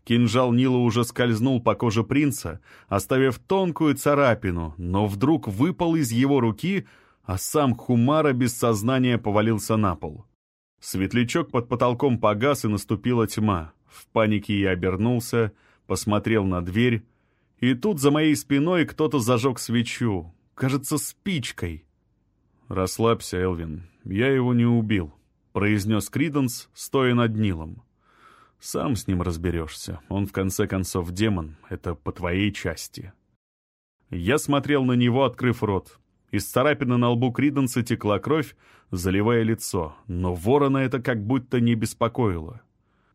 Кинжал Нила уже скользнул по коже принца, оставив тонкую царапину, но вдруг выпал из его руки, а сам Хумара без сознания повалился на пол. Светлячок под потолком погас, и наступила тьма. В панике я обернулся, посмотрел на дверь, и тут за моей спиной кто-то зажег свечу, кажется, спичкой. «Расслабься, Элвин, я его не убил», — произнес Криденс, стоя над Нилом. Сам с ним разберешься. Он, в конце концов, демон. Это по твоей части. Я смотрел на него, открыв рот. Из царапины на лбу Криденса текла кровь, заливая лицо, но ворона это как будто не беспокоило.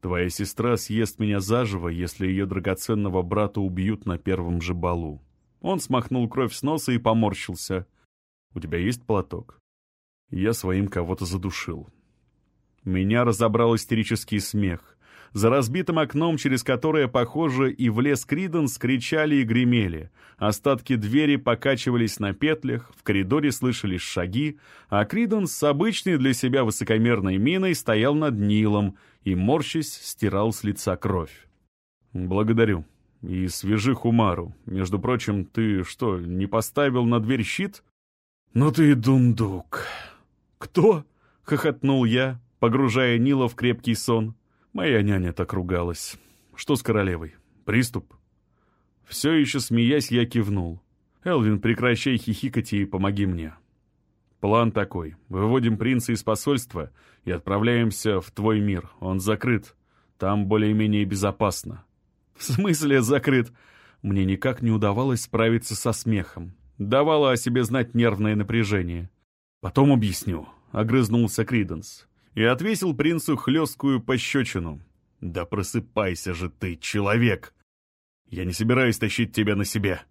Твоя сестра съест меня заживо, если ее драгоценного брата убьют на первом же балу. Он смахнул кровь с носа и поморщился. «У тебя есть платок?» Я своим кого-то задушил. Меня разобрал истерический смех. За разбитым окном, через которое, похоже, и влез Криденс, кричали и гремели. Остатки двери покачивались на петлях, в коридоре слышались шаги, а Криденс с обычной для себя высокомерной миной стоял над Нилом и, морщись, стирал с лица кровь. «Благодарю. И свежи Хумару. Между прочим, ты что, не поставил на дверь щит?» «Ну ты дундук!» «Кто?» — хохотнул я, погружая Нила в крепкий сон. Моя няня так ругалась. Что с королевой? Приступ? Все еще смеясь, я кивнул. «Элвин, прекращай хихикать и помоги мне». План такой. Выводим принца из посольства и отправляемся в твой мир. Он закрыт. Там более-менее безопасно». «В смысле закрыт?» Мне никак не удавалось справиться со смехом. Давало о себе знать нервное напряжение. «Потом объясню», — огрызнулся Криденс. И отвесил принцу хлесткую пощечину. «Да просыпайся же ты, человек! Я не собираюсь тащить тебя на себе!»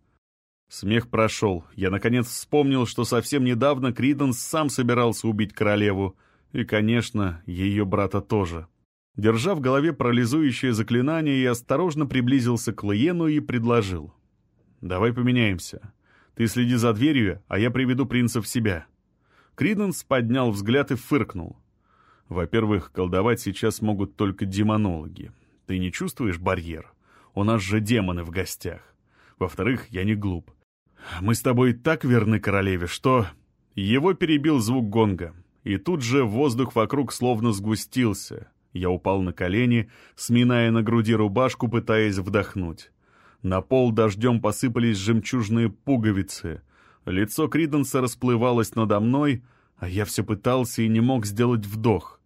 Смех прошел. Я, наконец, вспомнил, что совсем недавно Криденс сам собирался убить королеву. И, конечно, ее брата тоже. Держа в голове парализующее заклинание, я осторожно приблизился к Лиену и предложил. «Давай поменяемся. Ты следи за дверью, а я приведу принца в себя». Криденс поднял взгляд и фыркнул. «Во-первых, колдовать сейчас могут только демонологи. Ты не чувствуешь барьер? У нас же демоны в гостях. Во-вторых, я не глуп. Мы с тобой так верны королеве, что...» Его перебил звук гонга, и тут же воздух вокруг словно сгустился. Я упал на колени, сминая на груди рубашку, пытаясь вдохнуть. На пол дождем посыпались жемчужные пуговицы. Лицо Криденса расплывалось надо мной, а я все пытался и не мог сделать вдох.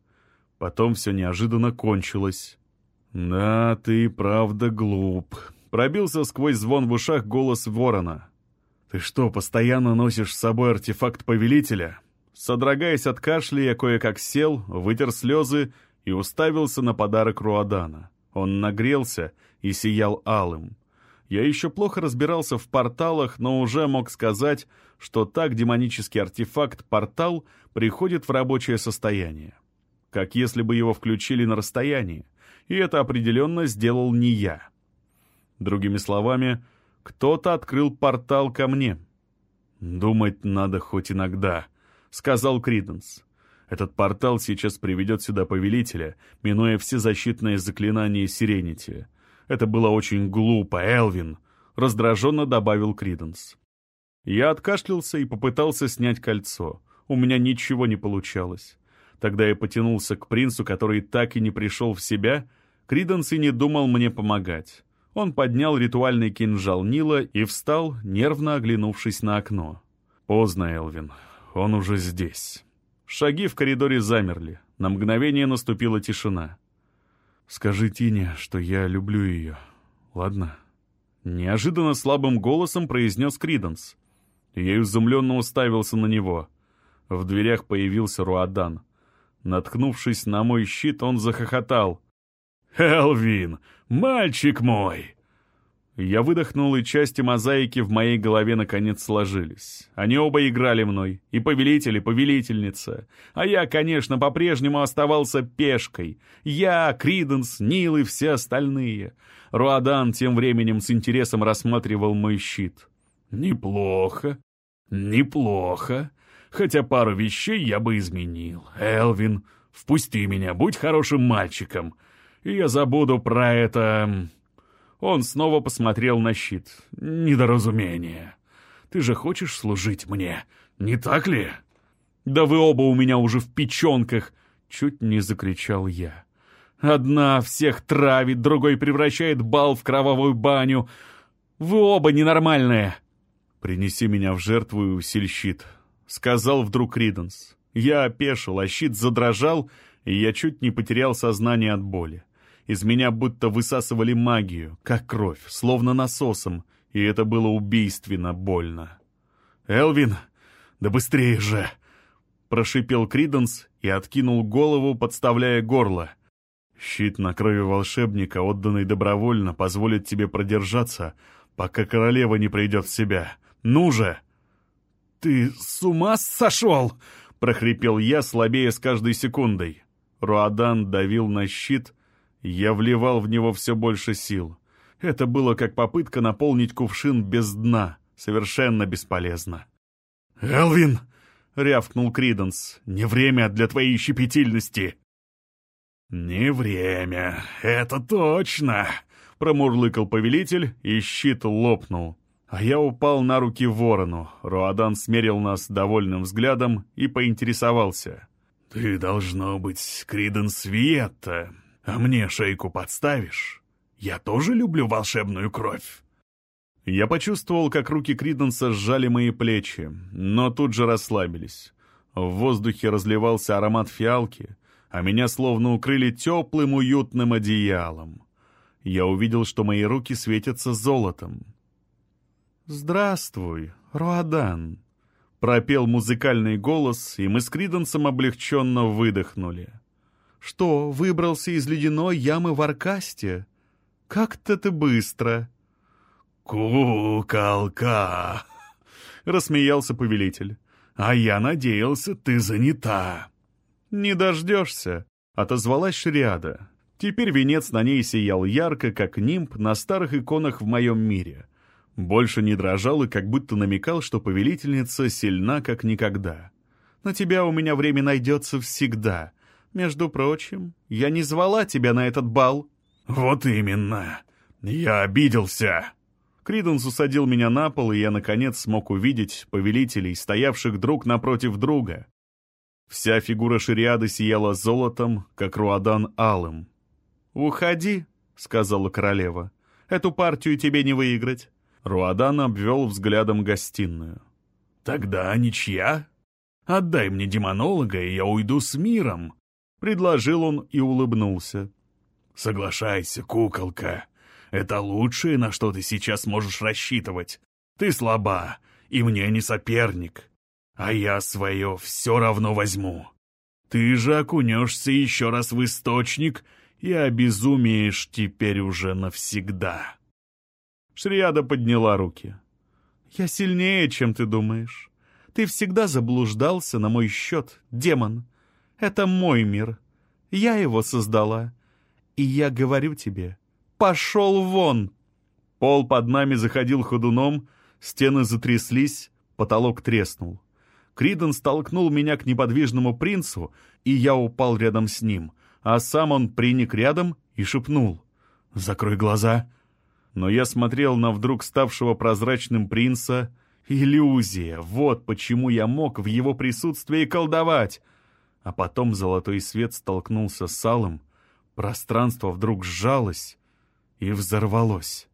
Потом все неожиданно кончилось. «Да, ты правда глуп», — пробился сквозь звон в ушах голос ворона. «Ты что, постоянно носишь с собой артефакт повелителя?» Содрогаясь от кашля, я кое-как сел, вытер слезы и уставился на подарок Руадана. Он нагрелся и сиял алым. Я еще плохо разбирался в порталах, но уже мог сказать, что так демонический артефакт «Портал» приходит в рабочее состояние. Как если бы его включили на расстоянии. И это определенно сделал не я. Другими словами, кто-то открыл портал ко мне. «Думать надо хоть иногда», — сказал Криденс. «Этот портал сейчас приведет сюда повелителя, минуя все защитные заклинания Сиренити. Это было очень глупо, Элвин», — раздраженно добавил Криденс. Я откашлялся и попытался снять кольцо. У меня ничего не получалось. Тогда я потянулся к принцу, который так и не пришел в себя. Криденс и не думал мне помогать. Он поднял ритуальный кинжал Нила и встал, нервно оглянувшись на окно. «Поздно, Элвин. Он уже здесь». Шаги в коридоре замерли. На мгновение наступила тишина. «Скажи Тине, что я люблю ее. Ладно?» Неожиданно слабым голосом произнес Криденс. Я изумленно уставился на него. В дверях появился Руадан. Наткнувшись на мой щит, он захохотал. «Элвин, мальчик мой!» Я выдохнул, и части мозаики в моей голове наконец сложились. Они оба играли мной, и повелитель, и повелительница. А я, конечно, по-прежнему оставался пешкой. Я, Криденс, Нил и все остальные. Руадан тем временем с интересом рассматривал мой щит. «Неплохо, неплохо. Хотя пару вещей я бы изменил. Элвин, впусти меня, будь хорошим мальчиком и я забуду про это...» Он снова посмотрел на щит. «Недоразумение. Ты же хочешь служить мне, не так ли?» «Да вы оба у меня уже в печенках!» Чуть не закричал я. «Одна всех травит, другой превращает бал в кровавую баню. Вы оба ненормальные!» «Принеси меня в жертву и усиль щит», — сказал вдруг Риденс. Я опешил, а щит задрожал, и я чуть не потерял сознание от боли. Из меня будто высасывали магию, как кровь, словно насосом, и это было убийственно больно. «Элвин, да быстрее же!» Прошипел Криденс и откинул голову, подставляя горло. «Щит на крови волшебника, отданный добровольно, позволит тебе продержаться, пока королева не придет в себя. Ну же!» «Ты с ума сошел?» — прохрипел я, слабее с каждой секундой. Руадан давил на щит, я вливал в него все больше сил. Это было как попытка наполнить кувшин без дна, совершенно бесполезно. «Элвин!» — рявкнул Криденс. «Не время для твоей щепетильности!» «Не время, это точно!» — промурлыкал повелитель, и щит лопнул. А я упал на руки ворону. Руадан смерил нас довольным взглядом и поинтересовался. «Ты, должно быть, Криденс Виетта, а мне шейку подставишь? Я тоже люблю волшебную кровь». Я почувствовал, как руки Криденса сжали мои плечи, но тут же расслабились. В воздухе разливался аромат фиалки, а меня словно укрыли теплым уютным одеялом. Я увидел, что мои руки светятся золотом. «Здравствуй, Руадан!» — пропел музыкальный голос, и мы с Криденсом облегченно выдохнули. «Что, выбрался из ледяной ямы в Аркасте? Как-то ты быстро!» «Куколка!» [LAUGHS] — рассмеялся повелитель. «А я надеялся, ты занята». «Не дождешься», — отозвалась Шриада. Теперь венец на ней сиял ярко, как нимб на старых иконах в моем мире. Больше не дрожал и как будто намекал, что повелительница сильна, как никогда. «На тебя у меня время найдется всегда. Между прочим, я не звала тебя на этот бал». «Вот именно. Я обиделся». Криденс усадил меня на пол, и я, наконец, смог увидеть повелителей, стоявших друг напротив друга. Вся фигура Шириады сияла золотом, как Руадан алым. «Уходи», — сказала королева. «Эту партию тебе не выиграть». Руадан обвел взглядом гостиную. «Тогда ничья? Отдай мне демонолога, и я уйду с миром», — предложил он и улыбнулся. «Соглашайся, куколка. Это лучшее, на что ты сейчас можешь рассчитывать. Ты слаба, и мне не соперник. А я свое все равно возьму. Ты же окунешься еще раз в источник и обезумеешь теперь уже навсегда. Шриада подняла руки. «Я сильнее, чем ты думаешь. Ты всегда заблуждался на мой счет, демон. Это мой мир. Я его создала. И я говорю тебе, Пошел вон!» Пол под нами заходил ходуном, стены затряслись, потолок треснул. Криден столкнул меня к неподвижному принцу, и я упал рядом с ним, а сам он приник рядом и шепнул «Закрой глаза». Но я смотрел на вдруг ставшего прозрачным принца. Иллюзия, вот почему я мог в его присутствии колдовать. А потом золотой свет столкнулся с алым, пространство вдруг сжалось, и взорвалось.